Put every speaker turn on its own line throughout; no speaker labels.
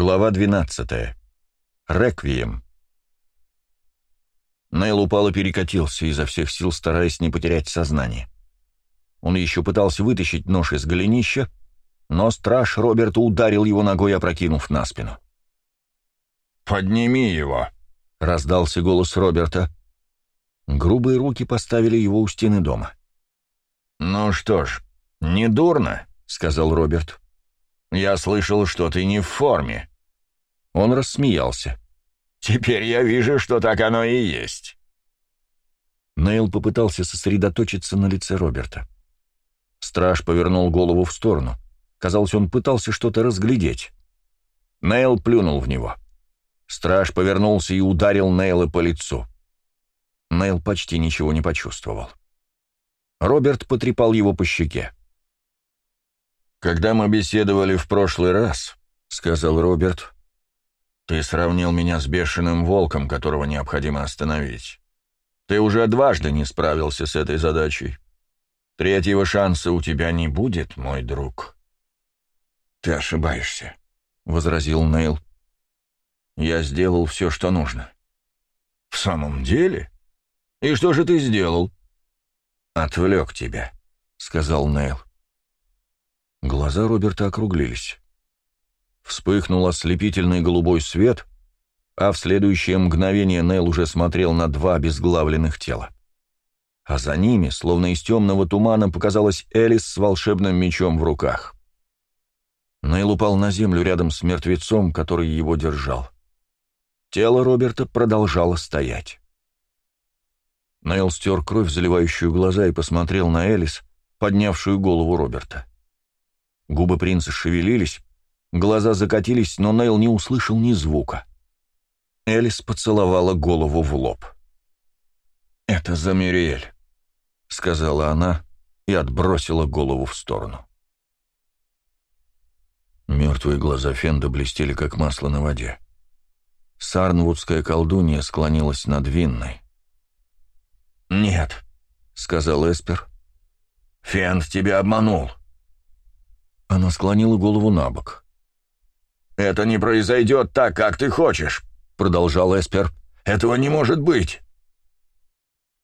Глава 12. Реквием. Нейл упал и перекатился, изо всех сил стараясь не потерять сознание. Он еще пытался вытащить нож из голенища, но страж Роберта ударил его ногой, опрокинув на спину.
«Подними его!» — раздался голос Роберта.
Грубые руки поставили его у стены дома.
«Ну что ж, не дурно», — сказал Роберт.
«Я слышал, что ты не в форме».
Он рассмеялся.
«Теперь я вижу, что так оно и есть».
Нейл попытался сосредоточиться на лице Роберта. Страж повернул голову в сторону. Казалось, он пытался что-то разглядеть. Нейл плюнул в него. Страж повернулся и ударил Нейла по лицу. Нейл почти ничего не почувствовал. Роберт потрепал его по щеке.
«Когда мы беседовали в прошлый раз», — сказал Роберт, — «ты сравнил меня с бешеным волком, которого необходимо остановить. Ты уже дважды не справился с этой задачей. Третьего шанса у тебя не будет, мой друг».
«Ты ошибаешься», —
возразил Нейл. «Я сделал все, что нужно».
«В самом деле? И что же ты сделал?»
«Отвлек тебя», — сказал Нейл.
Глаза Роберта округлились.
Вспыхнул ослепительный голубой свет, а в следующее мгновение Нейл уже смотрел на два обезглавленных тела. А за ними, словно из темного тумана, показалась Элис с волшебным мечом в руках. Нейл упал на землю рядом с мертвецом, который его держал. Тело Роберта продолжало стоять. Нейл стер кровь, заливающую глаза, и посмотрел на Элис, поднявшую голову Роберта. Губы принца шевелились, глаза закатились, но Нейл не услышал ни звука. Элис поцеловала голову в лоб. «Это Замириэль», — сказала она и отбросила голову в сторону. Мертвые глаза Фенда блестели, как масло на воде. Сарнвудская колдунья склонилась над Винной.
«Нет», — сказал Эспер. «Фенд тебя обманул.
Она склонила голову на бок.
«Это не произойдет так, как ты хочешь», — продолжал Эспер. «Этого не может быть».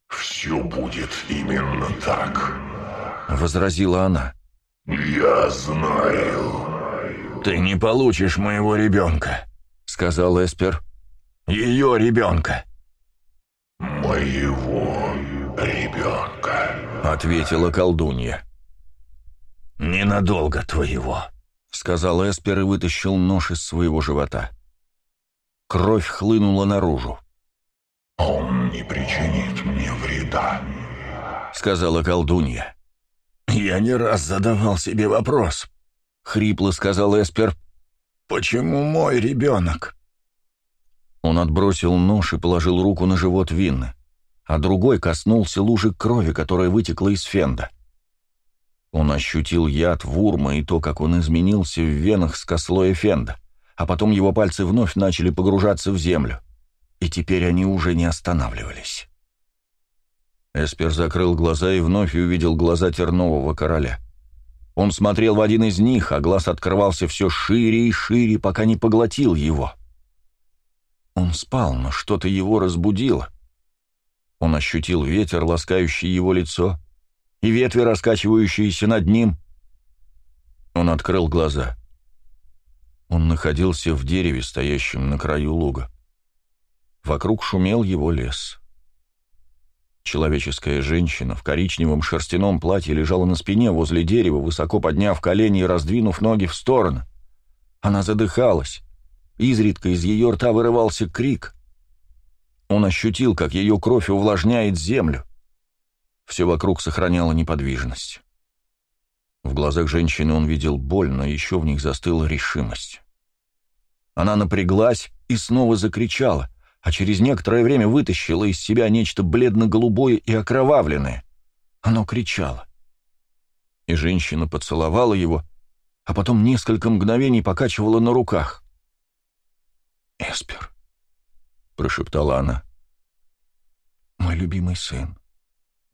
«Все будет именно так», —
возразила она.
«Я знаю».
«Ты не получишь моего ребенка», — сказал Эспер. «Ее ребенка».
«Моего ребенка», —
ответила колдунья.
«Ненадолго твоего», — сказал Эспер и вытащил нож из своего живота. Кровь хлынула наружу.
«Он не причинит мне вреда», —
сказала колдунья. «Я не раз задавал себе вопрос», — хрипло сказал Эспер. «Почему мой ребенок?»
Он отбросил нож и положил руку на живот Винны, а другой коснулся лужи крови, которая вытекла из фенда. Он ощутил яд Вурма и то, как он изменился в венах с кослоя Фенда, а потом его пальцы вновь начали погружаться в землю, и теперь они уже не останавливались. Эспер закрыл глаза и вновь увидел глаза тернового короля. Он смотрел в один из них, а глаз открывался все шире и шире, пока не поглотил его. Он спал, но что-то его разбудило. Он ощутил ветер, ласкающий его лицо, и ветви, раскачивающиеся над ним. Он открыл глаза. Он находился в дереве, стоящем на краю луга. Вокруг шумел его лес. Человеческая женщина в коричневом шерстяном платье лежала на спине возле дерева, высоко подняв колени и раздвинув ноги в стороны. Она задыхалась. Изредка из ее рта вырывался крик. Он ощутил, как ее кровь увлажняет землю. Все вокруг сохраняло неподвижность. В глазах женщины он видел боль, но еще в них застыла решимость. Она напряглась и снова закричала, а через некоторое время вытащила из себя нечто бледно-голубое и окровавленное. Оно кричало. И женщина поцеловала его, а потом несколько мгновений покачивала на руках. «Эспер», — прошептала она, — «мой любимый сын,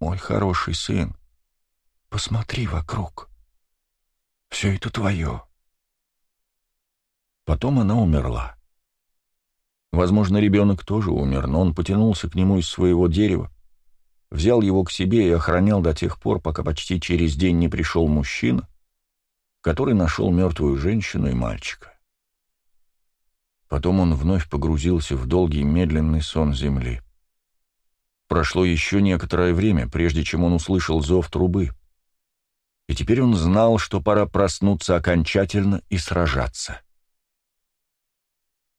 мой хороший сын, посмотри вокруг. Все это твое.
Потом она умерла. Возможно, ребенок тоже умер, но он потянулся к нему из своего дерева, взял его к себе и охранял до тех пор, пока почти через день не пришел мужчина, который нашел мертвую женщину и мальчика. Потом он вновь погрузился в долгий медленный сон земли. Прошло еще некоторое время, прежде чем он услышал зов трубы. И теперь он знал, что пора проснуться окончательно и сражаться.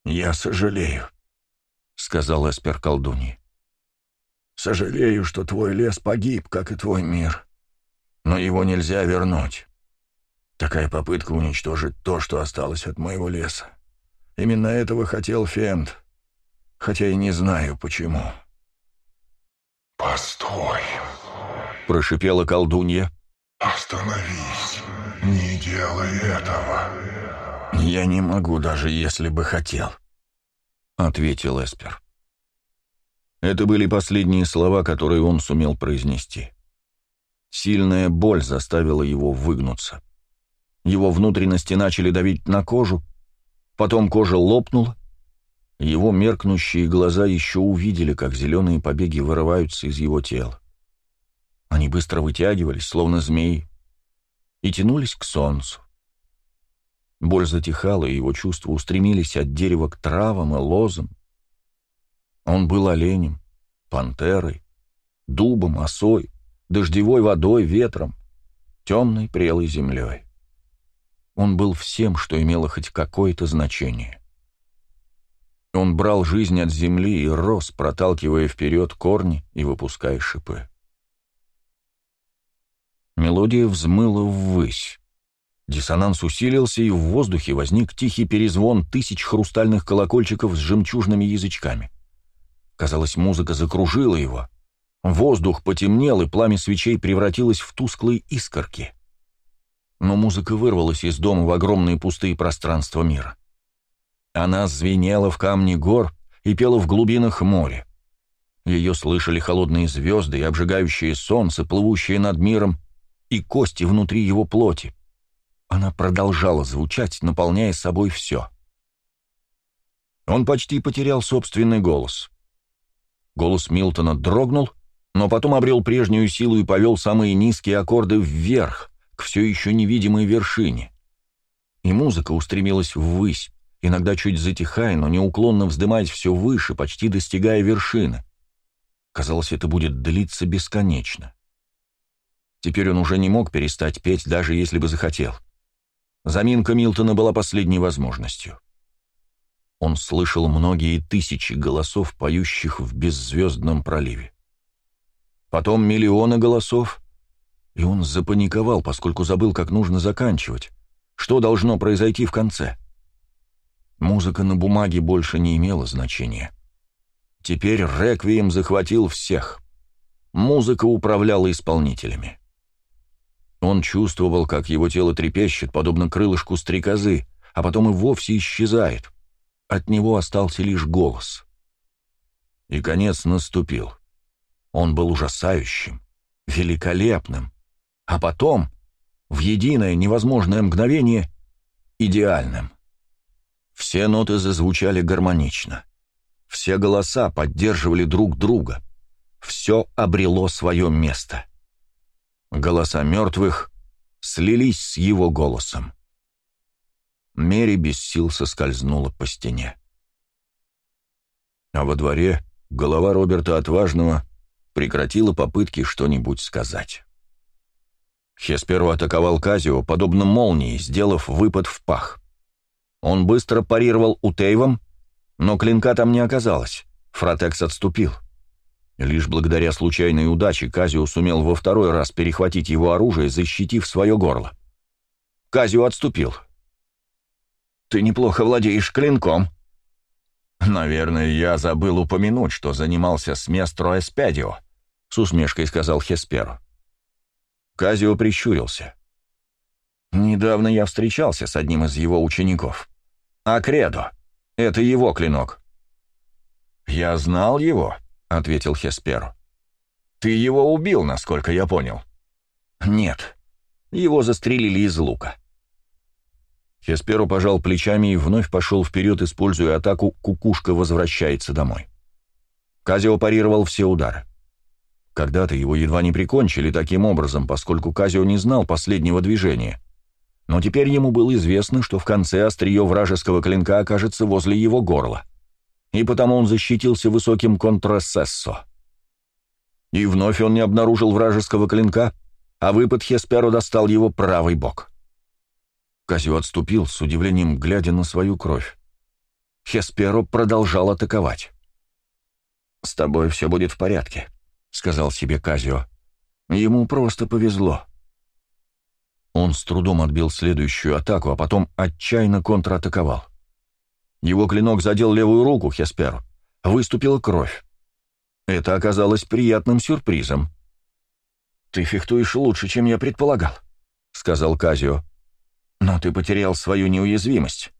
«Я сожалею», — сказал Эспер колдуньи.
«Сожалею, что твой лес погиб, как и твой мир. Но его нельзя вернуть. Такая попытка уничтожить то, что осталось от моего леса. Именно этого хотел Фент, хотя и не знаю, почему».
«Постой», —
прошипела колдунья.
«Остановись, не делай этого».
«Я не могу, даже если бы хотел», — ответил Эспер. Это были последние слова, которые он сумел произнести. Сильная боль заставила его выгнуться. Его внутренности начали давить на кожу, потом кожа лопнула, его меркнущие глаза еще увидели, как зеленые побеги вырываются из его тела. Они быстро вытягивались, словно змеи, и тянулись к солнцу. Боль затихала, и его чувства устремились от дерева к травам и лозам. Он был оленем, пантерой, дубом, осой, дождевой водой, ветром, темной прелой землей. Он был всем, что имело хоть какое-то значение. Он брал жизнь от земли и рос, проталкивая вперед корни и выпуская шипы. Мелодия взмыла ввысь. Диссонанс усилился, и в воздухе возник тихий перезвон тысяч хрустальных колокольчиков с жемчужными язычками. Казалось, музыка закружила его. Воздух потемнел, и пламя свечей превратилось в тусклые искорки. Но музыка вырвалась из дома в огромные пустые пространства мира. Она звенела в камне гор и пела в глубинах моря. Ее слышали холодные звезды и обжигающее солнце, плывущее над миром, и кости внутри его плоти. Она продолжала звучать, наполняя собой все. Он почти потерял собственный голос. Голос Милтона дрогнул, но потом обрел прежнюю силу и повел самые низкие аккорды вверх, к все еще невидимой вершине. И музыка устремилась ввысь, иногда чуть затихая, но неуклонно вздымаясь все выше, почти достигая вершины. Казалось, это будет длиться бесконечно. Теперь он уже не мог перестать петь, даже если бы захотел. Заминка Милтона была последней возможностью. Он слышал многие тысячи голосов, поющих в беззвездном проливе. Потом миллионы голосов, и он запаниковал, поскольку забыл, как нужно заканчивать, что должно произойти в конце. Музыка на бумаге больше не имела значения. Теперь реквием захватил всех. Музыка управляла исполнителями. Он чувствовал, как его тело трепещет, подобно крылышку стрекозы, а потом и вовсе исчезает. От него остался лишь голос. И конец наступил. Он был ужасающим, великолепным, а потом, в единое невозможное мгновение, идеальным. Все ноты зазвучали гармонично. Все голоса поддерживали друг друга. Все обрело свое место. Голоса мертвых слились с его голосом. Мери без сил соскользнула по стене. А во дворе голова Роберта Отважного прекратила попытки что-нибудь сказать. Хесперу атаковал Казио, подобно молнии, сделав выпад в пах. Он быстро парировал у Тейвом, но клинка там не оказалось. Фротекс отступил. Лишь благодаря случайной удаче Казио сумел во второй раз перехватить его оружие, защитив свое горло. Казио отступил. «Ты неплохо владеешь клинком». «Наверное, я забыл упомянуть, что занимался с местро Эспедио», — с усмешкой сказал Хесперу. Казио прищурился. «Недавно я встречался с одним из его учеников. Акредо. Это его клинок». «Я знал его», — ответил Хесперу. «Ты его убил, насколько я понял». «Нет. Его застрелили из лука». Хесперу пожал плечами и вновь пошел вперед, используя атаку «Кукушка возвращается домой». Казио парировал все удары. Когда-то его едва не прикончили таким образом, поскольку Казио не знал последнего движения. Но теперь ему было известно, что в конце острие вражеского клинка окажется возле его горла. И потому он защитился высоким контрасессо. И вновь он не обнаружил вражеского клинка, а выпад Хесперо достал его правый бок. Казио отступил, с удивлением глядя на свою кровь. Хесперо продолжал атаковать. «С тобой все будет в порядке», — сказал себе Казио. «Ему просто повезло». Он с трудом отбил следующую атаку, а потом отчаянно контратаковал. Его клинок задел левую руку Хесперу. Выступила кровь. Это оказалось приятным сюрпризом. «Ты фехтуешь лучше, чем я предполагал», — сказал Казио. «Но ты потерял свою неуязвимость».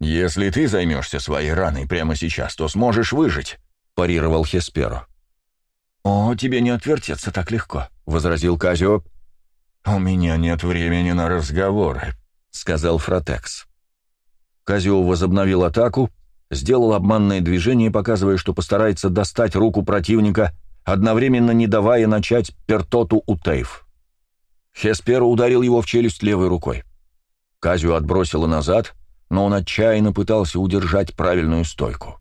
«Если ты займешься своей раной прямо сейчас, то сможешь выжить», — парировал Хесперо. «О, тебе не отвертеться так легко», — возразил Казио. «У меня нет времени на разговоры», — сказал Фротекс. Казио возобновил атаку, сделал обманное движение, показывая, что постарается достать руку противника, одновременно не давая начать пертоту у Тейв. Хесперо ударил его в челюсть левой рукой. Казио отбросило назад, но он отчаянно пытался удержать правильную стойку.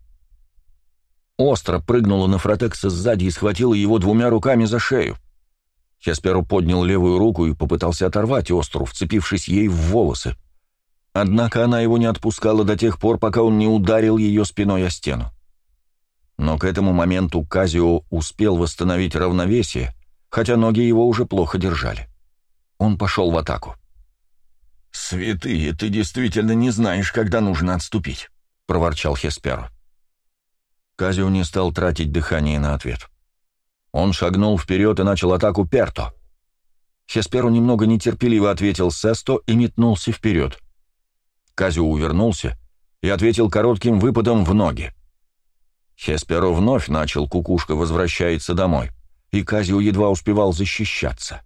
Остро прыгнула на Фротекса сзади и схватила его двумя руками за шею. Хесперу поднял левую руку и попытался оторвать остру, вцепившись ей в волосы. Однако она его не отпускала до тех пор, пока он не ударил ее спиной о стену. Но к этому моменту Казио успел восстановить равновесие, хотя ноги его уже плохо держали. Он пошел в атаку. «Святые, ты действительно не знаешь, когда нужно отступить», — проворчал Хесперу. Казио не стал тратить дыхание на ответ. Он шагнул вперед и начал атаку Перто. Хесперу немного нетерпеливо ответил Сесто и метнулся вперед. Казио увернулся и ответил коротким выпадом в ноги. Хесперо вновь начал кукушка возвращается домой, и Казио едва успевал защищаться.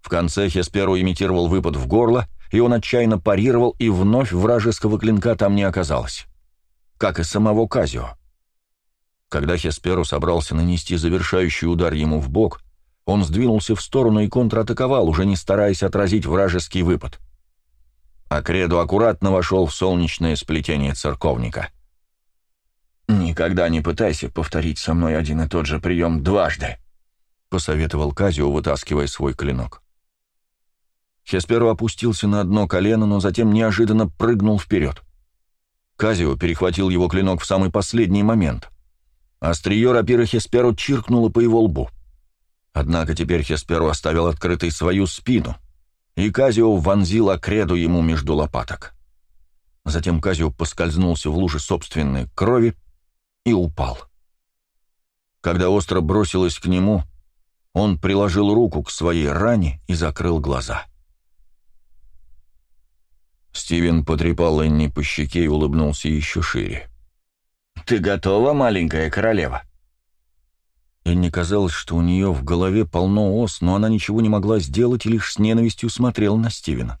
В конце Хесперо имитировал выпад в горло, и он отчаянно парировал, и вновь вражеского клинка там не оказалось. Как и самого Казио. Когда Хесперу собрался нанести завершающий удар ему в бок, он сдвинулся в сторону и контратаковал, уже не стараясь отразить вражеский выпад. А Кредо аккуратно вошел в солнечное сплетение церковника. «Никогда не пытайся повторить со мной один и тот же прием дважды», — посоветовал Казио, вытаскивая свой клинок. Хесперу опустился на одно колено, но затем неожиданно прыгнул вперед. Казио перехватил его клинок в самый последний момент. Острие рапиры Хесперу чиркнуло по его лбу. Однако теперь Хесперу оставил открытой свою спину, и Казио вонзил окреду ему между лопаток. Затем Казио поскользнулся в луже собственной крови и упал. Когда остро бросилась к нему, он приложил руку к своей ране и закрыл глаза. Стивен потрепал Энни по щеке и улыбнулся еще шире. «Ты готова, маленькая королева?» Энни казалось, что у нее в голове полно ос, но она ничего не могла сделать и лишь с ненавистью смотрела на Стивена.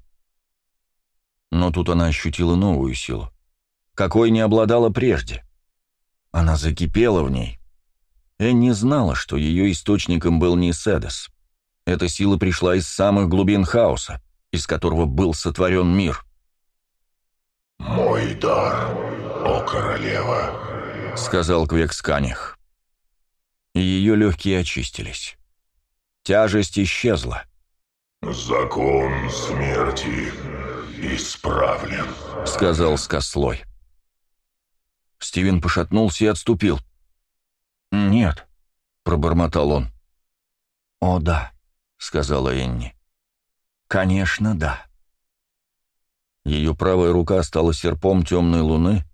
Но тут она ощутила новую силу, какой не обладала прежде. Она закипела в ней. Энни знала, что ее источником был не Седес. Эта сила пришла из самых глубин хаоса, из которого был сотворен мир.
«Мой дар, о королева!» — сказал Квексканях.
Ее легкие очистились. Тяжесть исчезла.
«Закон смерти исправлен», —
сказал Скослой. Стивен пошатнулся и отступил. «Нет», — пробормотал он. «О, да», — сказала Энни. «Конечно, да». Ее правая рука стала серпом темной луны,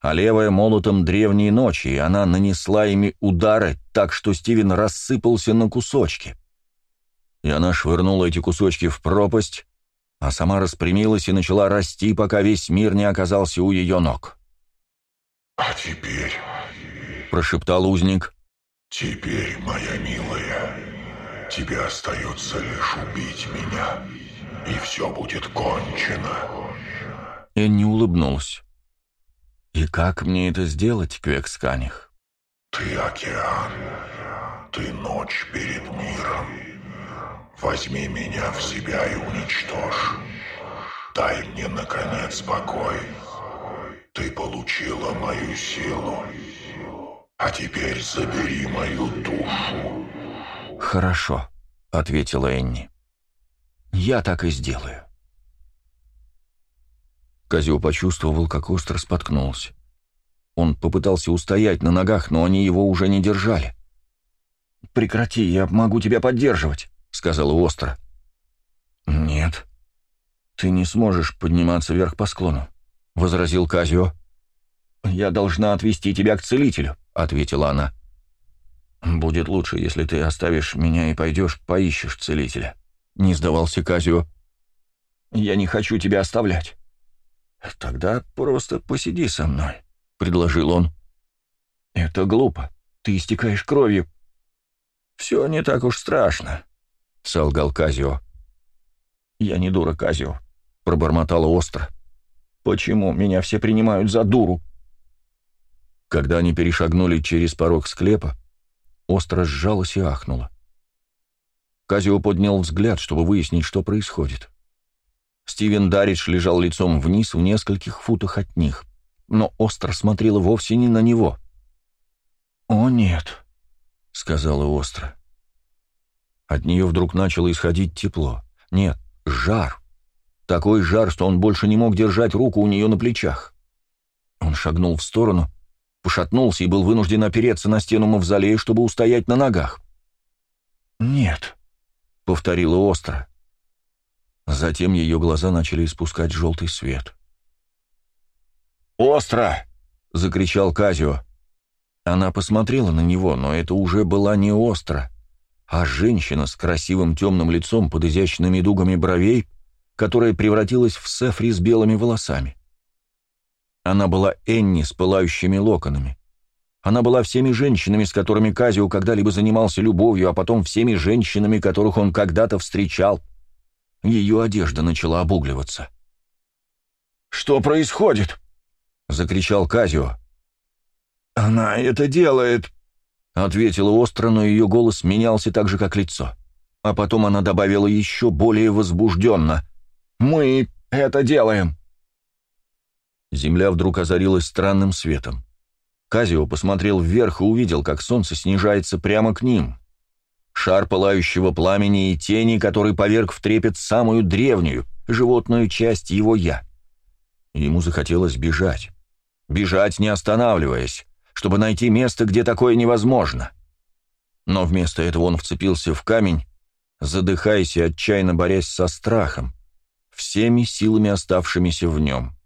а левая — молотом древней ночи, и она нанесла ими удары так, что Стивен рассыпался на кусочки. И она швырнула эти кусочки в пропасть, а сама распрямилась и начала расти, пока весь мир не оказался у ее ног.
«А теперь...»
— прошептал узник.
«Теперь, моя милая, тебе остается лишь убить меня, и все будет кончено.
Энни улыбнулась. «И как мне это сделать, Квексканих?»
«Ты океан, ты ночь перед миром. Возьми меня в себя и уничтожь. Дай мне, наконец, покой. Ты получила мою силу, а теперь забери мою душу».
«Хорошо», — ответила Энни. «Я так и сделаю». Козел почувствовал, как остро споткнулся. Он попытался устоять на ногах, но они его уже не держали. «Прекрати, я могу тебя поддерживать», — сказала остро. «Нет, ты не сможешь подниматься вверх по склону», — возразил Казио. «Я должна отвести тебя к целителю», — ответила она. «Будет лучше, если ты оставишь меня и пойдешь, поищешь целителя», — не сдавался Казио. «Я не хочу тебя оставлять». «Тогда просто посиди со мной», — предложил он. «Это глупо. Ты истекаешь кровью». «Все не так уж страшно», — солгал Казио. «Я не дура, Казио», — пробормотала остро. «Почему меня все принимают за дуру?» Когда они перешагнули через порог склепа, остро сжалась и ахнула. Казио поднял взгляд, чтобы выяснить, что происходит. Стивен Даридж лежал лицом вниз в нескольких футах от них, но остро смотрела вовсе не на него. «О, нет», — сказала остро. От нее вдруг начало исходить тепло. Нет, жар. Такой жар, что он больше не мог держать руку у нее на плечах. Он шагнул в сторону, пошатнулся и был вынужден опереться на стену мавзолея, чтобы устоять на ногах. «Нет», — повторила остро. Затем ее глаза начали испускать желтый свет. «Остро!» — закричал Казио. Она посмотрела на него, но это уже была не остро, а женщина с красивым темным лицом под изящными дугами бровей, которая превратилась в Сефри с белыми волосами. Она была Энни с пылающими локонами. Она была всеми женщинами, с которыми Казио когда-либо занимался любовью, а потом всеми женщинами, которых он когда-то встречал. Ее одежда начала обугливаться. «Что происходит?» — закричал Казио. «Она это делает», — ответила остро, но ее голос менялся так же, как лицо. А потом она добавила еще более возбужденно. «Мы это делаем». Земля вдруг озарилась странным светом. Казио посмотрел вверх и увидел, как солнце снижается прямо к ним шар пылающего пламени и тени, который поверг в трепет самую древнюю, животную часть его «я». Ему захотелось бежать. Бежать, не останавливаясь, чтобы найти место, где такое невозможно. Но вместо этого он вцепился в камень, задыхаясь и отчаянно борясь со страхом, всеми силами оставшимися в нем.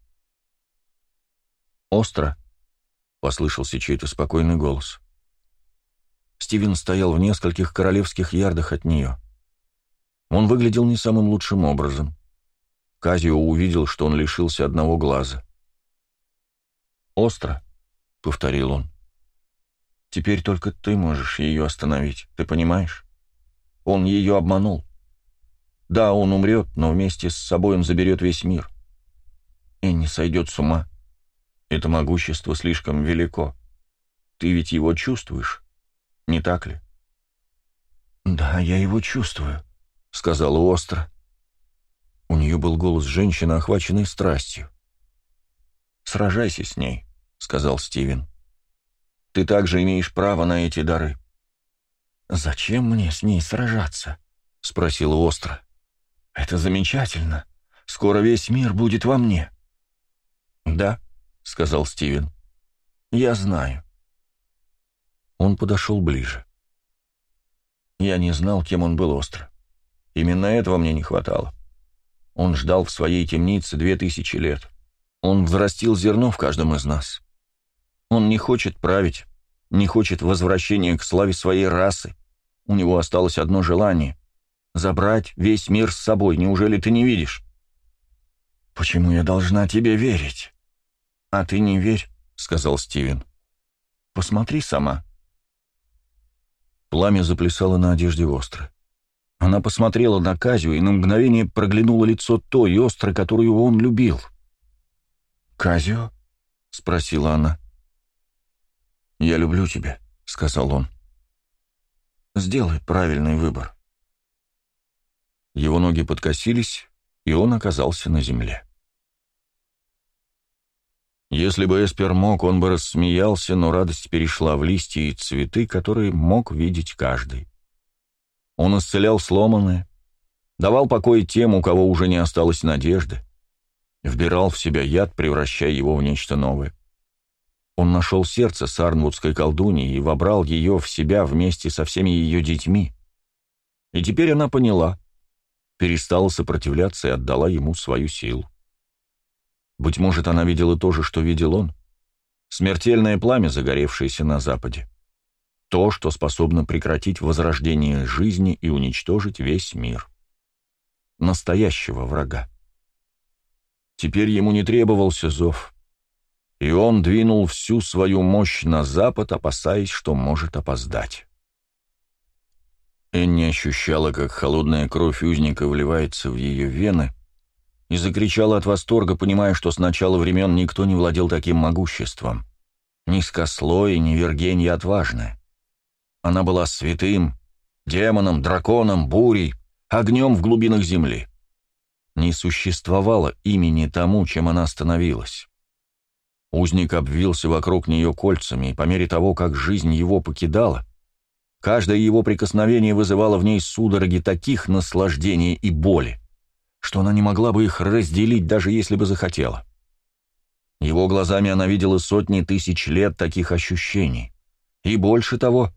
«Остро?» — послышался чей-то спокойный голос. Стивен стоял в нескольких королевских ярдах от нее. Он выглядел не самым лучшим образом. Казио увидел, что он лишился одного глаза. «Остро», — повторил он. «Теперь только ты можешь ее остановить, ты понимаешь? Он ее обманул. Да, он умрет, но вместе с собой он заберет весь мир. И не сойдет с ума. Это могущество слишком велико. Ты ведь его чувствуешь?» Не так ли? «Да, я его чувствую», — сказала остро. У нее был голос женщины, охваченной страстью. «Сражайся с ней», — сказал Стивен. «Ты также имеешь право на эти дары». «Зачем мне с ней сражаться?» — спросила остро. «Это замечательно. Скоро весь мир будет во мне». «Да», — сказал Стивен. «Я знаю. Он подошел ближе. Я не знал, кем он был остро. Именно этого мне не хватало. Он ждал в своей темнице две тысячи лет. Он взрастил зерно в каждом из нас. Он не хочет править, не хочет возвращения к славе своей расы. У него осталось одно желание — забрать весь мир с собой. Неужели ты не видишь? «Почему я должна тебе верить?» «А ты не верь», — сказал Стивен. «Посмотри сама». Пламя заплясало на одежде остро. Она посмотрела на Казю и на мгновение проглянуло лицо той острой, которую он любил. «Казио?» — спросила она. «Я люблю тебя», — сказал он. «Сделай правильный выбор». Его ноги подкосились, и он оказался на земле. Если бы Эспер мог, он бы рассмеялся, но радость перешла в листья и цветы, которые мог видеть каждый. Он исцелял сломанное, давал покой тем, у кого уже не осталось надежды, вбирал в себя яд, превращая его в нечто новое. Он нашел сердце сарнвудской колдуньи и вобрал ее в себя вместе со всеми ее детьми. И теперь она поняла, перестала сопротивляться и отдала ему свою силу. Быть может, она видела то же, что видел он. Смертельное пламя, загоревшееся на западе. То, что способно прекратить возрождение жизни и уничтожить весь мир. Настоящего врага. Теперь ему не требовался зов. И он двинул всю свою мощь на запад, опасаясь, что может опоздать. Энни ощущала, как холодная кровь узника вливается в ее вены, и закричала от восторга, понимая, что с начала времен никто не владел таким могуществом. Низкослой, ни Вергенья отважная. Она была святым, демоном, драконом, бурей, огнем в глубинах земли. Не существовало имени тому, чем она становилась. Узник обвился вокруг нее кольцами, и по мере того, как жизнь его покидала, каждое его прикосновение вызывало в ней судороги таких наслаждений и боли, что она не могла бы их разделить, даже если бы захотела. Его глазами она видела сотни тысяч лет таких ощущений. И больше того,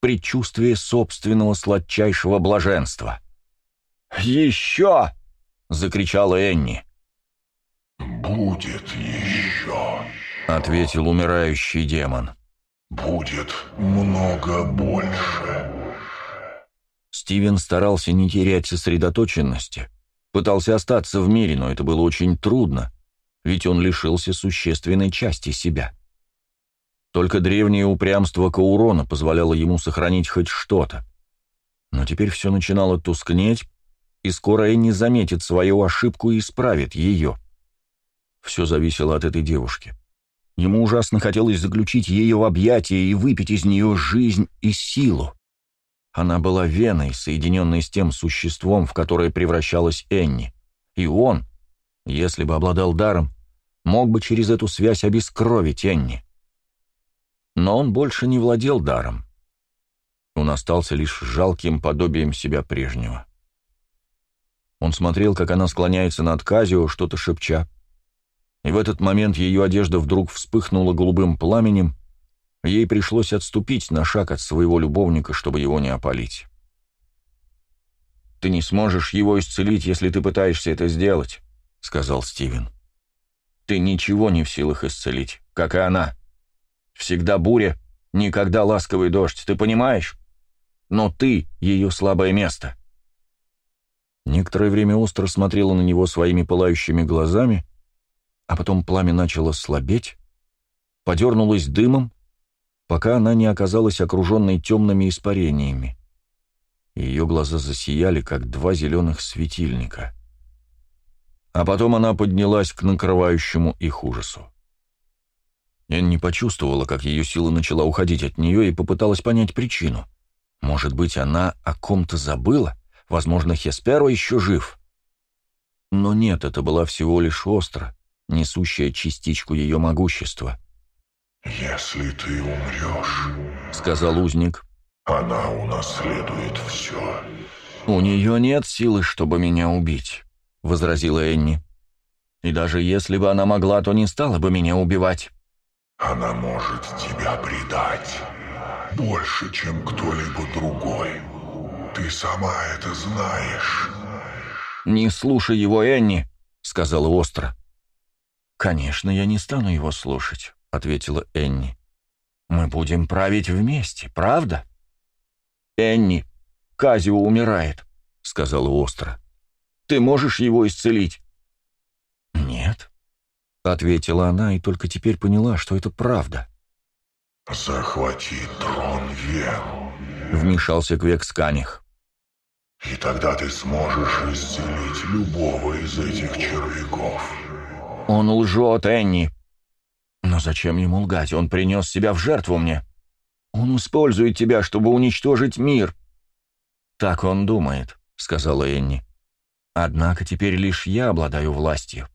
предчувствие собственного сладчайшего блаженства. «Еще!» — закричала Энни.
«Будет еще», —
ответил умирающий демон.
«Будет много больше».
Стивен старался не терять сосредоточенности, Пытался остаться в мире, но это было очень трудно, ведь он лишился существенной части себя. Только древнее упрямство Каурона позволяло ему сохранить хоть что-то. Но теперь все начинало тускнеть, и скоро Энни заметит свою ошибку и исправит ее. Все зависело от этой девушки. Ему ужасно хотелось заключить ее в объятия и выпить из нее жизнь и силу. Она была веной, соединенной с тем существом, в которое превращалась Энни. И он, если бы обладал даром, мог бы через эту связь обескровить Энни. Но он больше не владел даром. Он остался лишь жалким подобием себя прежнего. Он смотрел, как она склоняется над Казио, что-то шепча. И в этот момент ее одежда вдруг вспыхнула голубым пламенем, Ей пришлось отступить на шаг от своего любовника, чтобы его не опалить. «Ты не сможешь его исцелить, если ты пытаешься это сделать», — сказал Стивен. «Ты ничего не в силах исцелить, как и она. Всегда буря, никогда ласковый дождь, ты понимаешь? Но ты — ее слабое место». Некоторое время остро смотрела на него своими пылающими глазами, а потом пламя начало слабеть, подернулось дымом, пока она не оказалась окруженной темными испарениями. Ее глаза засияли, как два зеленых светильника. А потом она поднялась к накрывающему их ужасу. Не почувствовала, как ее сила начала уходить от нее, и попыталась понять причину. Может быть, она о ком-то забыла? Возможно, Хесперо еще жив. Но нет, это была всего лишь остро, несущая частичку ее могущества.
«Если ты умрешь», —
сказал узник, —
«она унаследует все».
«У нее нет силы, чтобы меня убить», — возразила Энни. «И даже если бы она могла, то не стала бы меня убивать».
«Она может тебя предать больше, чем кто-либо другой. Ты сама это знаешь».
«Не слушай его, Энни», — сказала остро. «Конечно, я не стану его слушать. — ответила Энни. «Мы будем править вместе, правда?» «Энни, Казио умирает», — сказала остро. «Ты можешь его исцелить?» «Нет», — ответила она и только теперь поняла, что это правда.
«Захвати трон Вен», —
вмешался Квексканих.
И тогда ты сможешь исцелить любого из этих червяков.
Он лжет, Энни. Но зачем ему лгать? Он принес себя в жертву мне. Он использует тебя, чтобы уничтожить мир. Так он думает, сказала Энни. Однако теперь лишь я обладаю властью.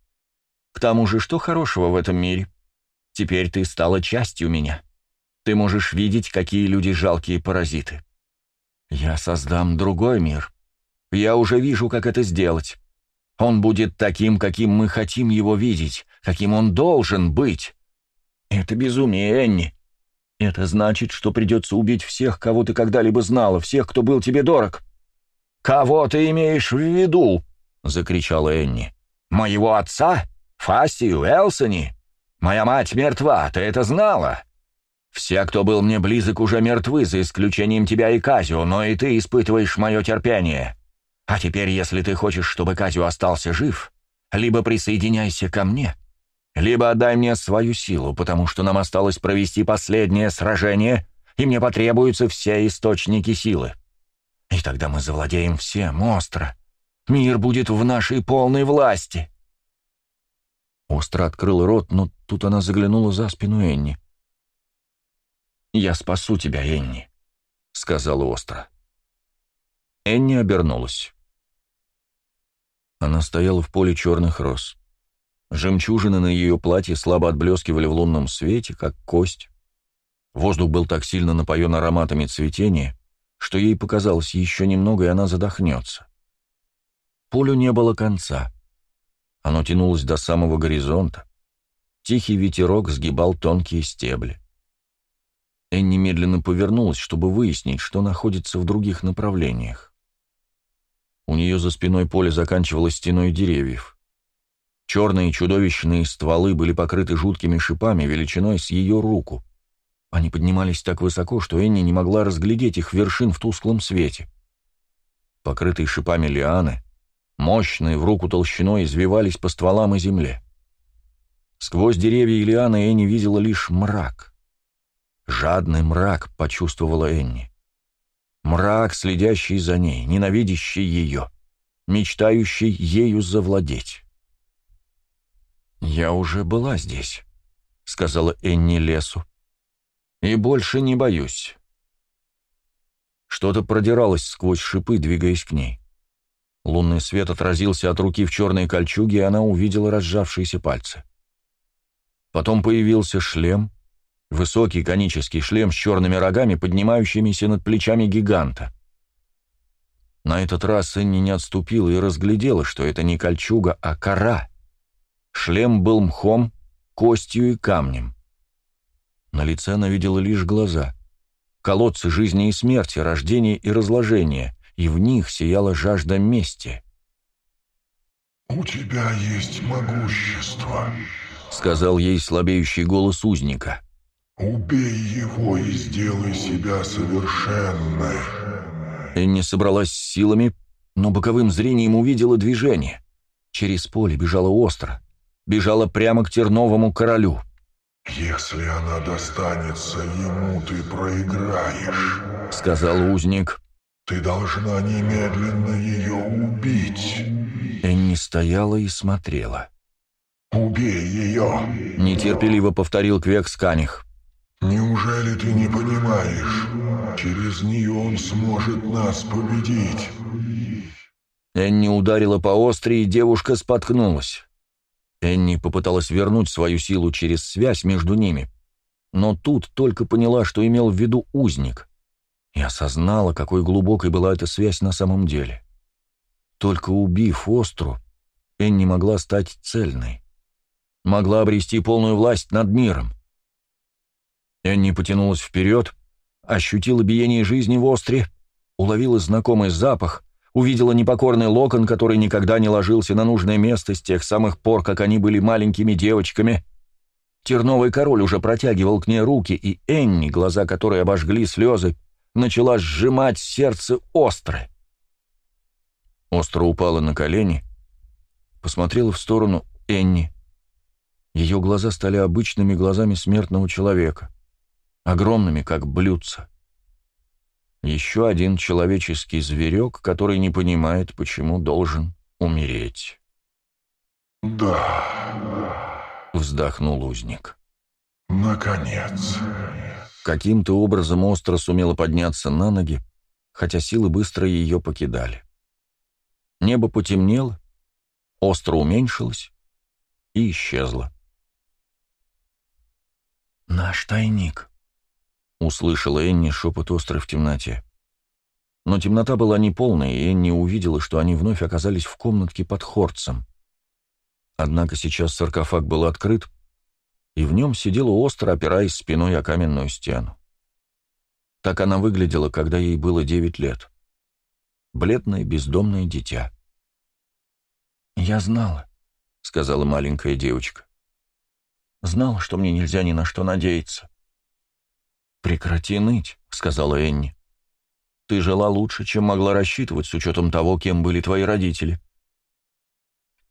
К тому же, что хорошего в этом мире? Теперь ты стала частью меня. Ты можешь видеть, какие люди жалкие паразиты. Я создам другой мир. Я уже вижу, как это сделать. Он будет таким, каким мы хотим его видеть, каким он должен быть. Это безумие, Энни. Это значит, что придется убить всех, кого ты когда-либо знала, всех, кто был тебе дорог. «Кого ты имеешь в виду?» — закричала Энни. «Моего отца? Фастию, Элсони? Моя мать мертва, ты это знала? Все, кто был мне близок, уже мертвы, за исключением тебя и Казио, но и ты испытываешь мое терпение. А теперь, если ты хочешь, чтобы Казио остался жив, либо присоединяйся ко мне, либо отдай мне свою силу, потому что нам осталось провести последнее сражение, и мне потребуются все источники силы. И тогда мы завладеем всем остро. Мир будет в нашей полной власти». Остро открыл рот, но тут она заглянула за спину Энни. «Я спасу тебя, Энни», — сказала Остро. Энни обернулась. Она стояла в поле черных роз. Жемчужины на ее платье слабо отблескивали в лунном свете, как кость. Воздух был так сильно напоен ароматами цветения, что ей показалось еще немного, и она задохнется. Полю не было конца. Оно тянулось до самого горизонта. Тихий ветерок сгибал тонкие стебли. Энни медленно повернулась, чтобы выяснить, что находится в других направлениях. У нее за спиной поле заканчивалось стеной деревьев. Черные чудовищные стволы были покрыты жуткими шипами величиной с ее руку. Они поднимались так высоко, что Энни не могла разглядеть их вершин в тусклом свете. Покрытые шипами лианы, мощные в руку толщиной, извивались по стволам и земле. Сквозь деревья и лианы Энни видела лишь мрак. Жадный мрак, почувствовала Энни. Мрак, следящий за ней, ненавидящий ее, мечтающий ею завладеть. «Я уже была здесь», — сказала Энни лесу. «И больше не боюсь». Что-то продиралось сквозь шипы, двигаясь к ней. Лунный свет отразился от руки в черной кольчуге, и она увидела разжавшиеся пальцы. Потом появился шлем, высокий конический шлем с черными рогами, поднимающимися над плечами гиганта. На этот раз Энни не отступила и разглядела, что это не кольчуга, а кора — Шлем был мхом, костью и камнем. На лице она видела лишь глаза. Колодцы жизни и смерти, рождения и разложения, и в них сияла жажда мести.
«У тебя есть могущество», —
сказал ей слабеющий голос узника.
«Убей его и сделай себя совершенной».
Энни собралась с силами, но боковым зрением увидела движение. Через поле бежала остро бежала прямо к терновому королю.
«Если она достанется ему, ты проиграешь», —
сказал узник.
«Ты должна немедленно ее убить».
Энни стояла и смотрела.
«Убей ее!»
— нетерпеливо повторил Квексканих.
«Неужели ты не понимаешь? Через нее он сможет нас победить».
Энни ударила по остре, и девушка споткнулась. Энни попыталась вернуть свою силу через связь между ними, но тут только поняла, что имел в виду узник, и осознала, какой глубокой была эта связь на самом деле. Только убив Остру, Энни могла стать цельной, могла обрести полную власть над миром. Энни потянулась вперед, ощутила биение жизни в Остре, уловила знакомый запах, увидела непокорный локон, который никогда не ложился на нужное место с тех самых пор, как они были маленькими девочками. Терновый король уже протягивал к ней руки, и Энни, глаза которой обожгли слезы, начала сжимать сердце остро. Остро упала на колени, посмотрела в сторону Энни. Ее глаза стали обычными глазами смертного человека, огромными, как блюдца. Еще один человеческий зверек, который не понимает, почему должен умереть.
«Да», —
вздохнул узник.
«Наконец».
Каким-то образом остро сумела подняться на ноги, хотя силы быстро ее покидали. Небо потемнело, остро уменьшилось и исчезло. «Наш тайник», — услышала Энни шепот острый в темноте. Но темнота была неполной, и Энни увидела, что они вновь оказались в комнатке под Хорцем. Однако сейчас саркофаг был открыт, и в нем сидела остро, опираясь спиной о каменную стену. Так она выглядела, когда ей было девять лет. Бледное бездомное дитя. «Я знала», — сказала маленькая девочка. «Знала, что мне нельзя ни на что надеяться». «Прекрати ныть», — сказала Энни. «Ты жила лучше, чем могла рассчитывать с учетом того, кем были твои родители».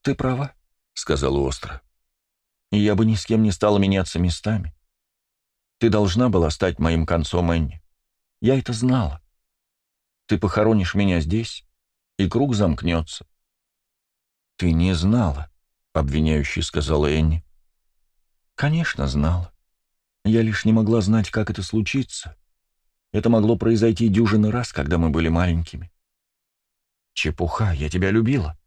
«Ты права», — сказала остро. «И я бы ни с кем не стала меняться местами. Ты должна была стать моим концом, Энни. Я это знала. Ты похоронишь меня здесь, и круг замкнется. «Ты не знала», — обвиняющий сказала Энни. «Конечно, знала. Я лишь не могла знать, как это случится. Это могло произойти дюжины раз, когда мы были маленькими. Чепуха, я тебя любила.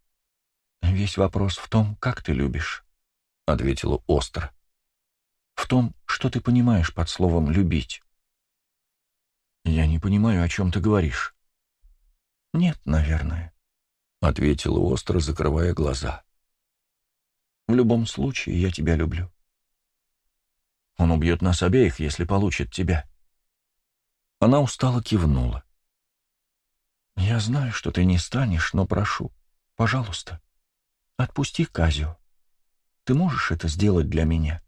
Весь вопрос в том, как ты любишь», — ответила остро. «В том, что ты понимаешь под словом «любить». «Я не понимаю, о чем ты говоришь». «Нет, наверное. — ответила остро, закрывая глаза. «В любом случае, я тебя люблю. Он убьет нас обеих, если получит тебя». Она устало кивнула. «Я знаю, что ты не станешь, но прошу, пожалуйста, отпусти Казио. Ты можешь это сделать для меня?»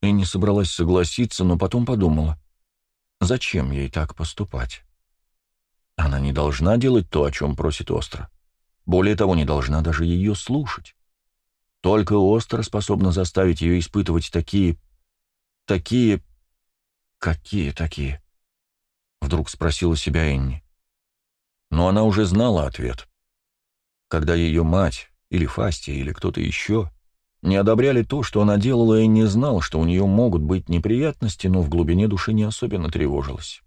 И не собралась согласиться, но потом подумала, зачем ей так поступать. Она не должна делать то, о чем просит Остро. Более того, не должна даже ее слушать. Только Остро способна заставить ее испытывать такие... такие... Какие такие? Вдруг спросила себя Энни. Но она уже знала ответ. Когда ее мать, или Фастия, или кто-то еще, не одобряли то, что она делала, и не знал, что у нее могут быть неприятности, но в глубине души не особенно тревожилась.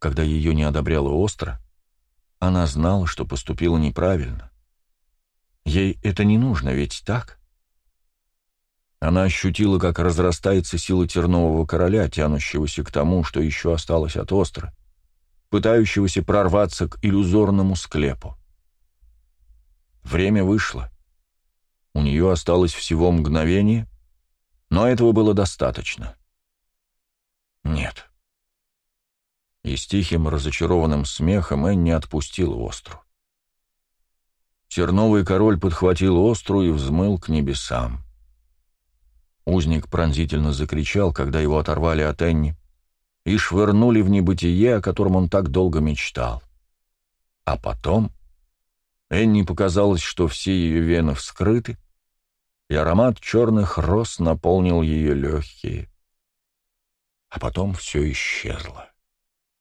Когда ее не одобряла остро, она знала, что поступила неправильно. Ей это не нужно, ведь так? Она ощутила, как разрастается сила тернового короля, тянущегося к тому, что еще осталось от остра, пытающегося прорваться к иллюзорному склепу. Время вышло. У нее осталось всего мгновение, но этого было достаточно. Нет. И с тихим разочарованным смехом Энни отпустил остру. Терновый король подхватил остру и взмыл к небесам. Узник пронзительно закричал, когда его оторвали от Энни, и швырнули в небытие, о котором он так долго мечтал. А потом Энни показалось, что все ее вены вскрыты, и аромат черных роз наполнил ее легкие. А потом все исчезло.